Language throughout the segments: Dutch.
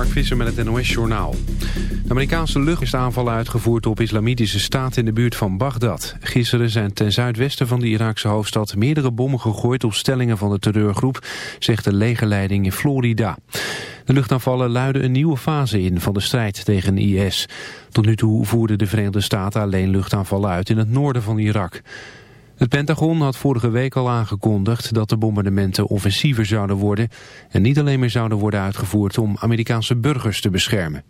Mark Visser met het NOS-journaal. De Amerikaanse lucht is aanvallen uitgevoerd op islamitische staat in de buurt van Bagdad. Gisteren zijn ten zuidwesten van de Iraakse hoofdstad meerdere bommen gegooid op stellingen van de terreurgroep, zegt de legerleiding in Florida. De luchtaanvallen luiden een nieuwe fase in van de strijd tegen IS. Tot nu toe voerden de Verenigde Staten alleen luchtaanvallen uit in het noorden van Irak. Het Pentagon had vorige week al aangekondigd dat de bombardementen offensiever zouden worden en niet alleen meer zouden worden uitgevoerd om Amerikaanse burgers te beschermen.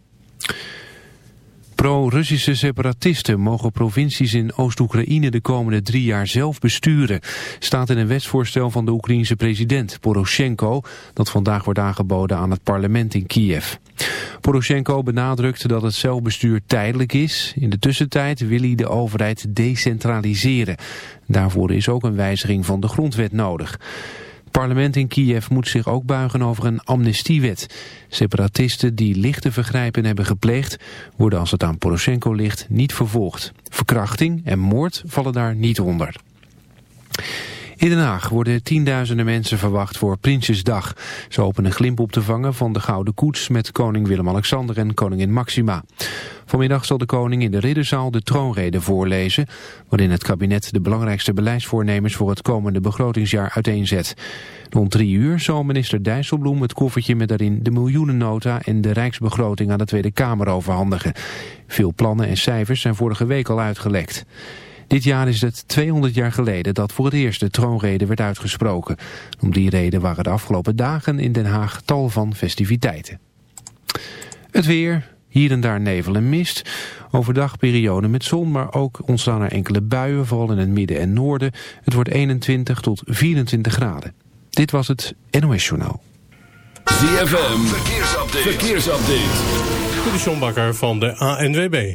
Pro-Russische separatisten mogen provincies in Oost-Oekraïne de komende drie jaar zelf besturen. Staat in een wetsvoorstel van de Oekraïense president Poroshenko dat vandaag wordt aangeboden aan het parlement in Kiev. Poroshenko benadrukt dat het zelfbestuur tijdelijk is. In de tussentijd wil hij de overheid decentraliseren. Daarvoor is ook een wijziging van de grondwet nodig. Parlement in Kiev moet zich ook buigen over een amnestiewet. Separatisten die lichte vergrijpen hebben gepleegd... worden als het aan Poroshenko ligt niet vervolgd. Verkrachting en moord vallen daar niet onder. In Den Haag worden tienduizenden mensen verwacht voor Prinsjesdag. Ze hopen een glimp op te vangen van de Gouden Koets met koning Willem-Alexander en koningin Maxima. Vanmiddag zal de koning in de Ridderzaal de troonrede voorlezen... waarin het kabinet de belangrijkste beleidsvoornemens voor het komende begrotingsjaar uiteenzet. Rond drie uur zal minister Dijsselbloem het koffertje met daarin de miljoenennota en de rijksbegroting aan de Tweede Kamer overhandigen. Veel plannen en cijfers zijn vorige week al uitgelekt. Dit jaar is het 200 jaar geleden dat voor het eerst de troonrede werd uitgesproken. Om die reden waren de afgelopen dagen in Den Haag tal van festiviteiten. Het weer, hier en daar nevel en mist. Overdag periode met zon, maar ook ontstaan er enkele buien, vooral in het midden en noorden. Het wordt 21 tot 24 graden. Dit was het NOS Journaal. ZFM, verkeersupdate. verkeersupdate. De van de ANWB.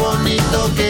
bonito que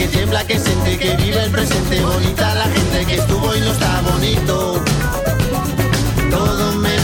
que tiembla, que siente, que vive el presente. Bonita la gente que estuvo y no está bonito. Todo me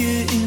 you in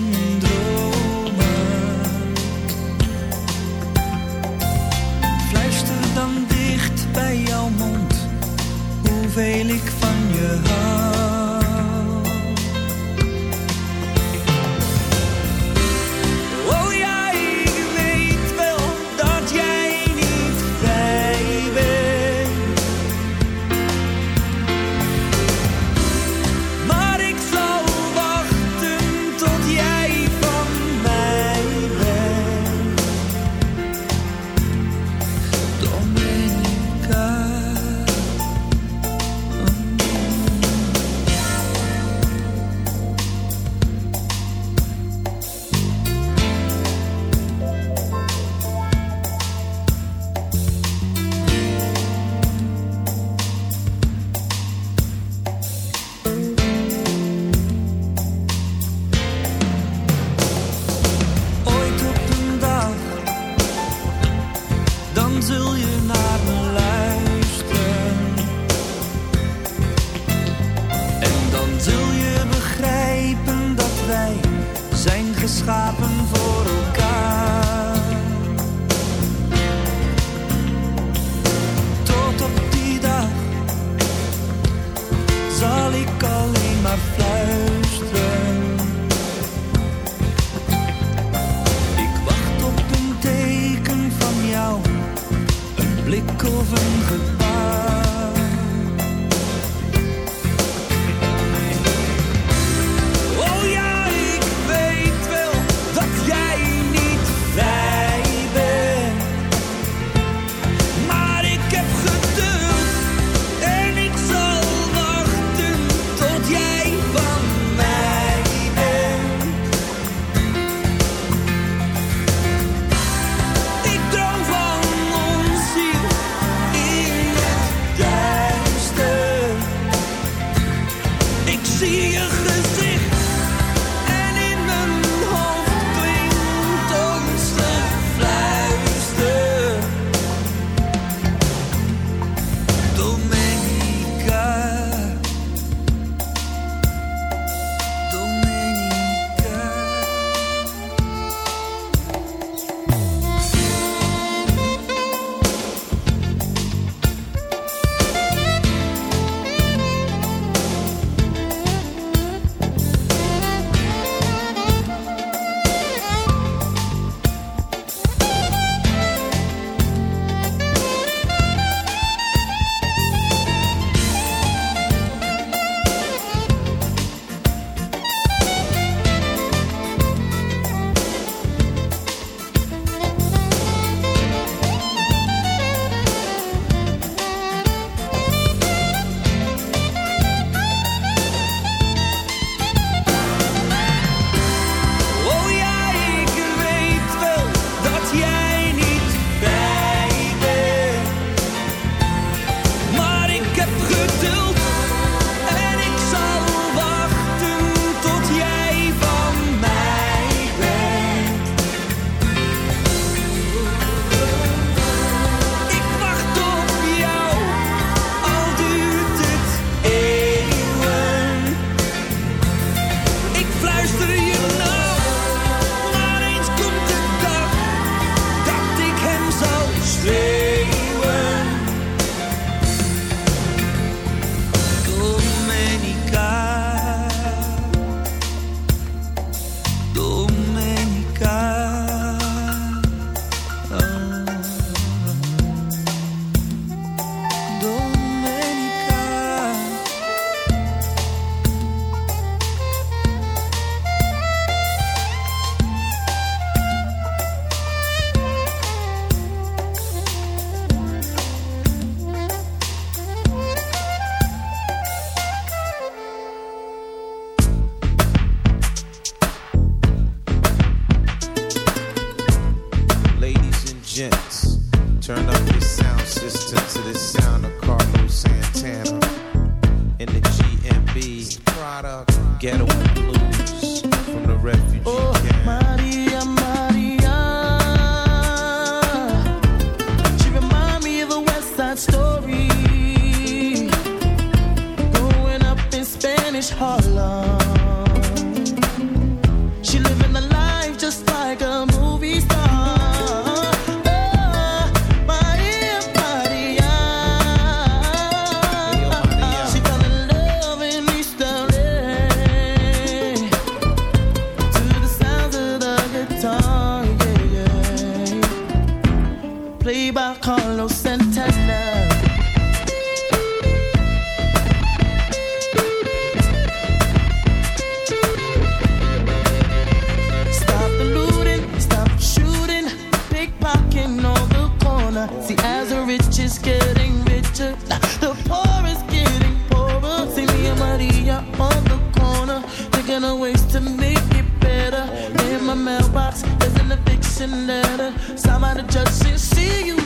Cause the rich is getting richer, the poor is getting poorer. See me and Maria on the corner, thinking ways to make it better. In my mailbox, there's an eviction letter. Somebody just the see you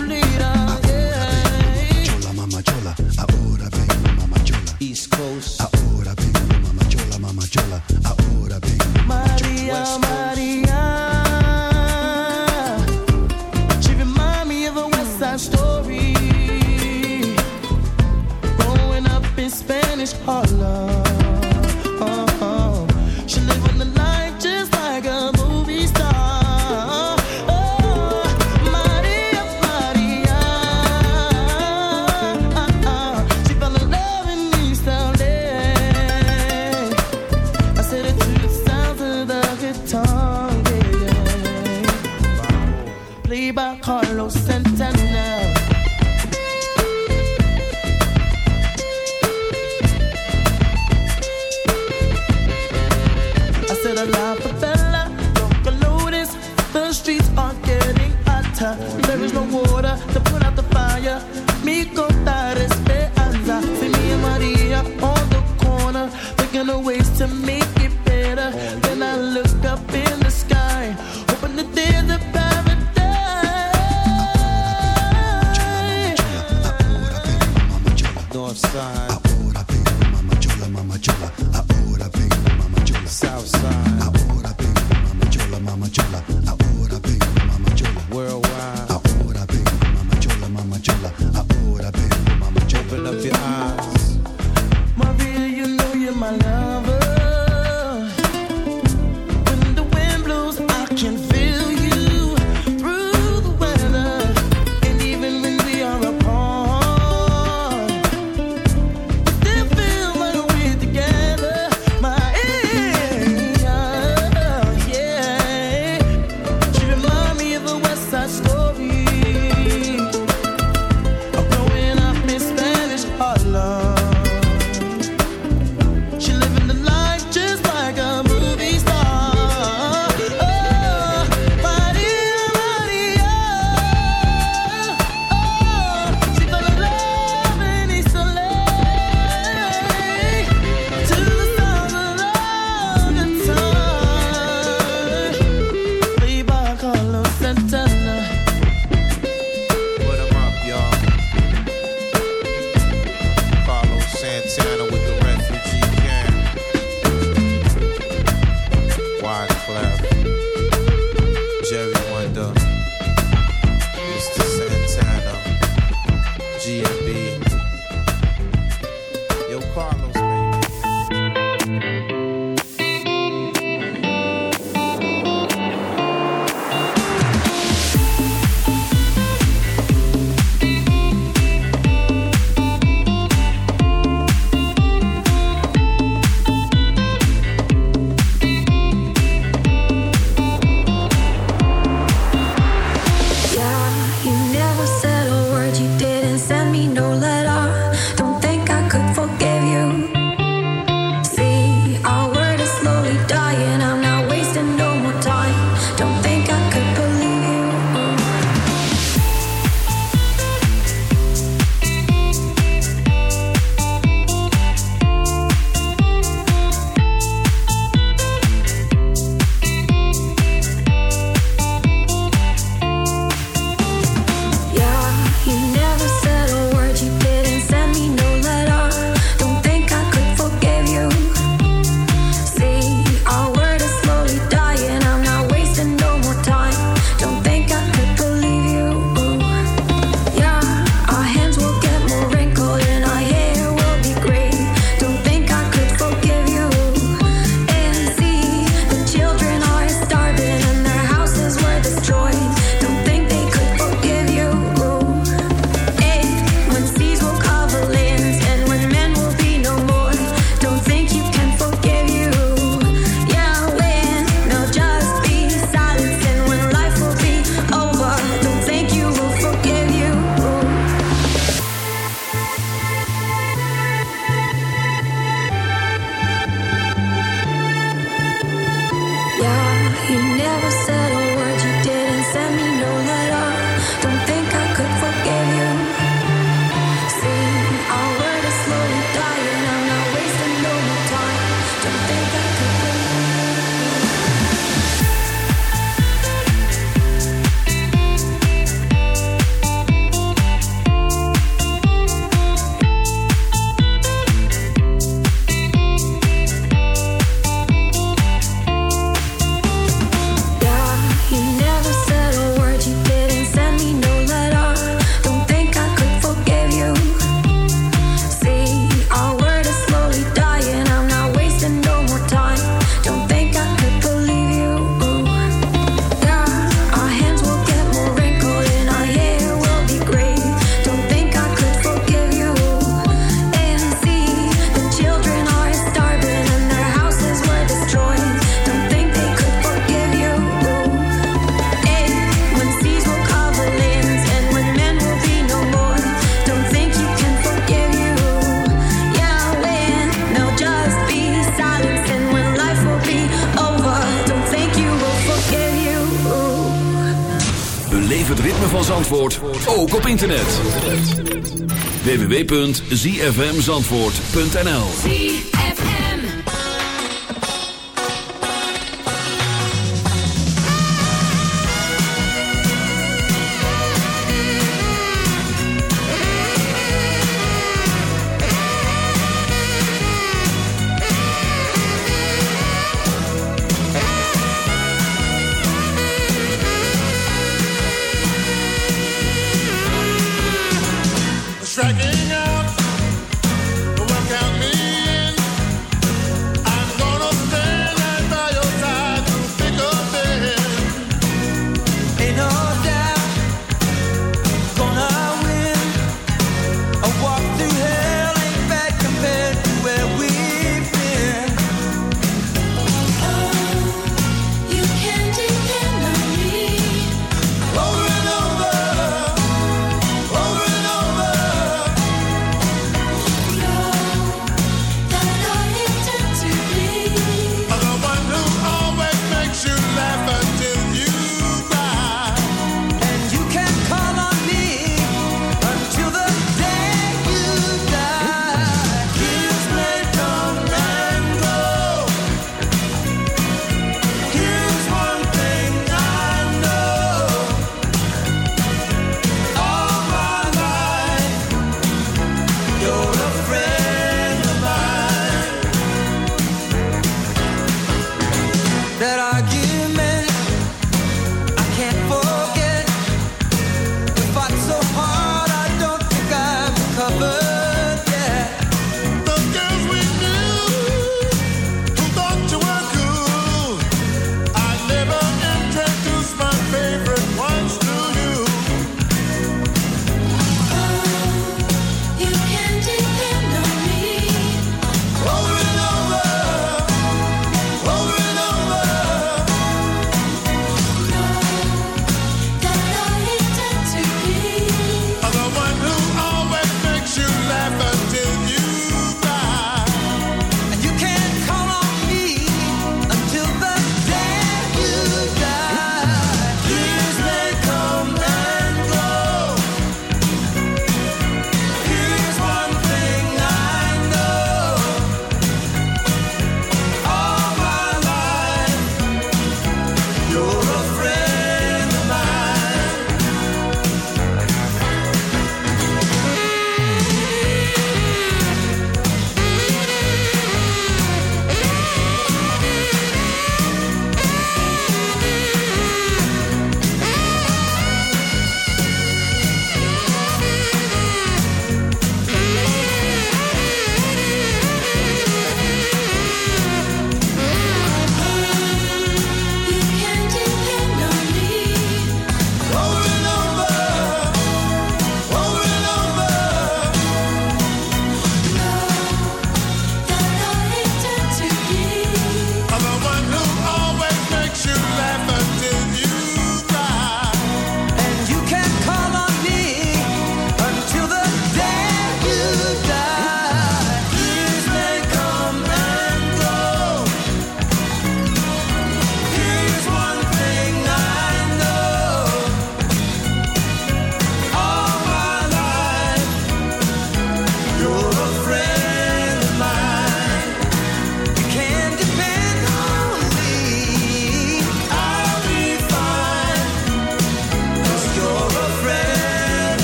www.zfmzandvoort.nl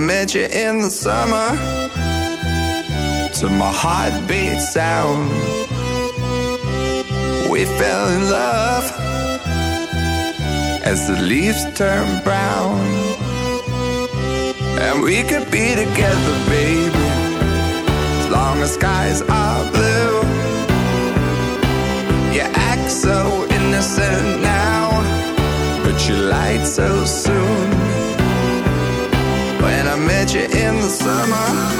met you in the summer to my heartbeat sound. We fell in love as the leaves turn brown, and we could be together, baby. summer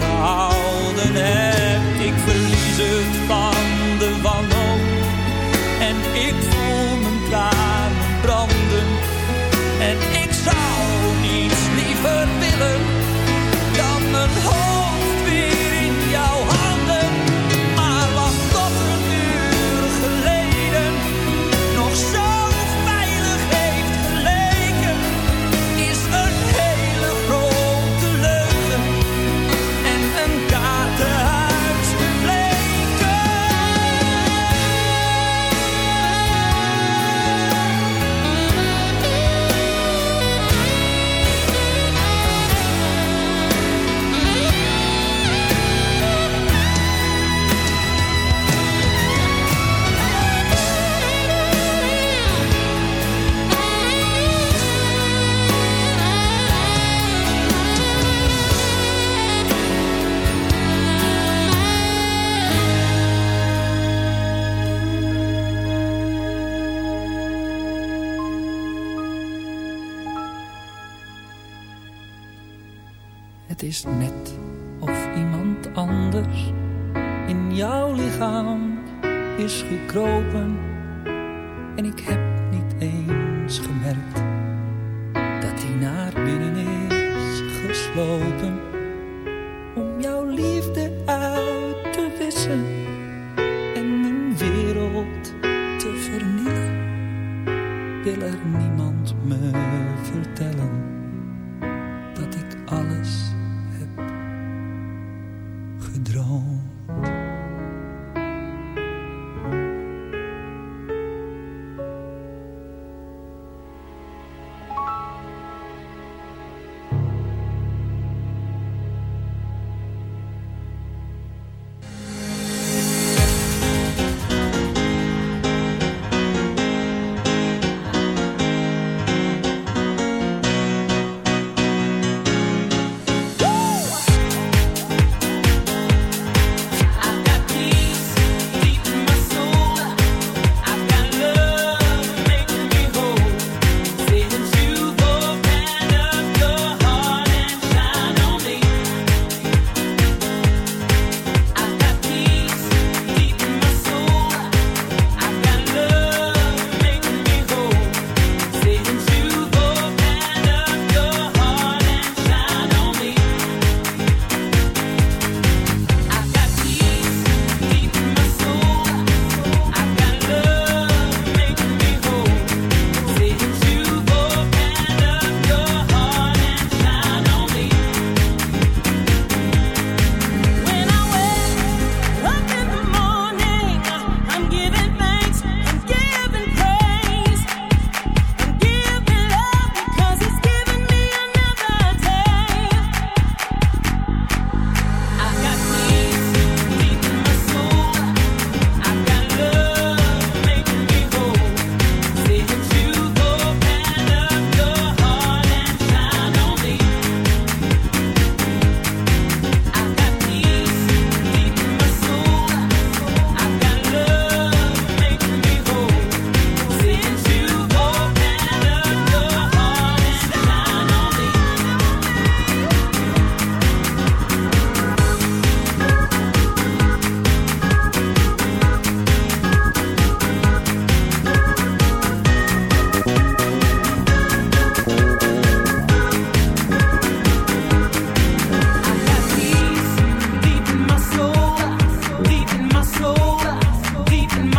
gehouden hebt? Ik verlies het van de wanhoop en ik voel mijn tranen branden. En ik zou niets liever willen dan mijn hoofd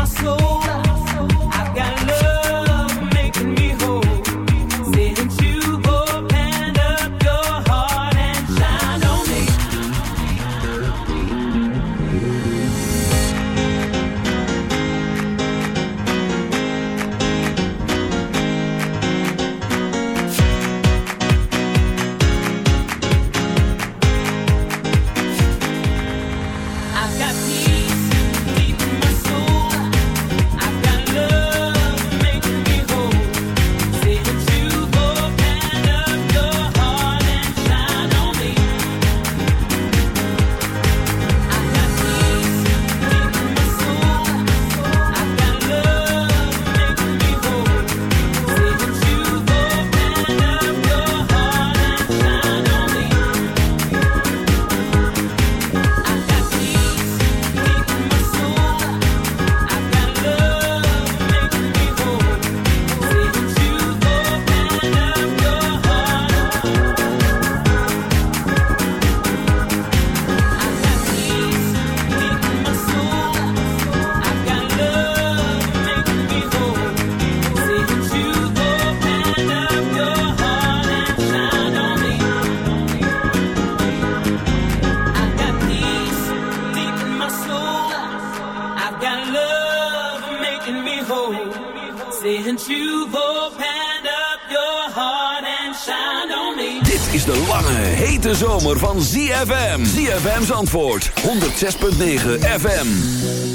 So. soul. ZFM's antwoord, 106.9 FM.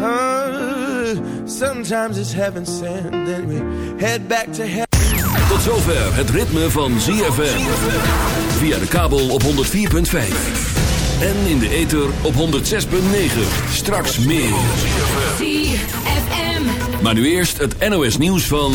Uh, sometimes it's heaven sent, then we head back to hell. Tot zover het ritme van ZFM. Via de kabel op 104.5. En in de ether op 106.9. Straks meer. ZFM. Maar nu eerst het NOS nieuws van...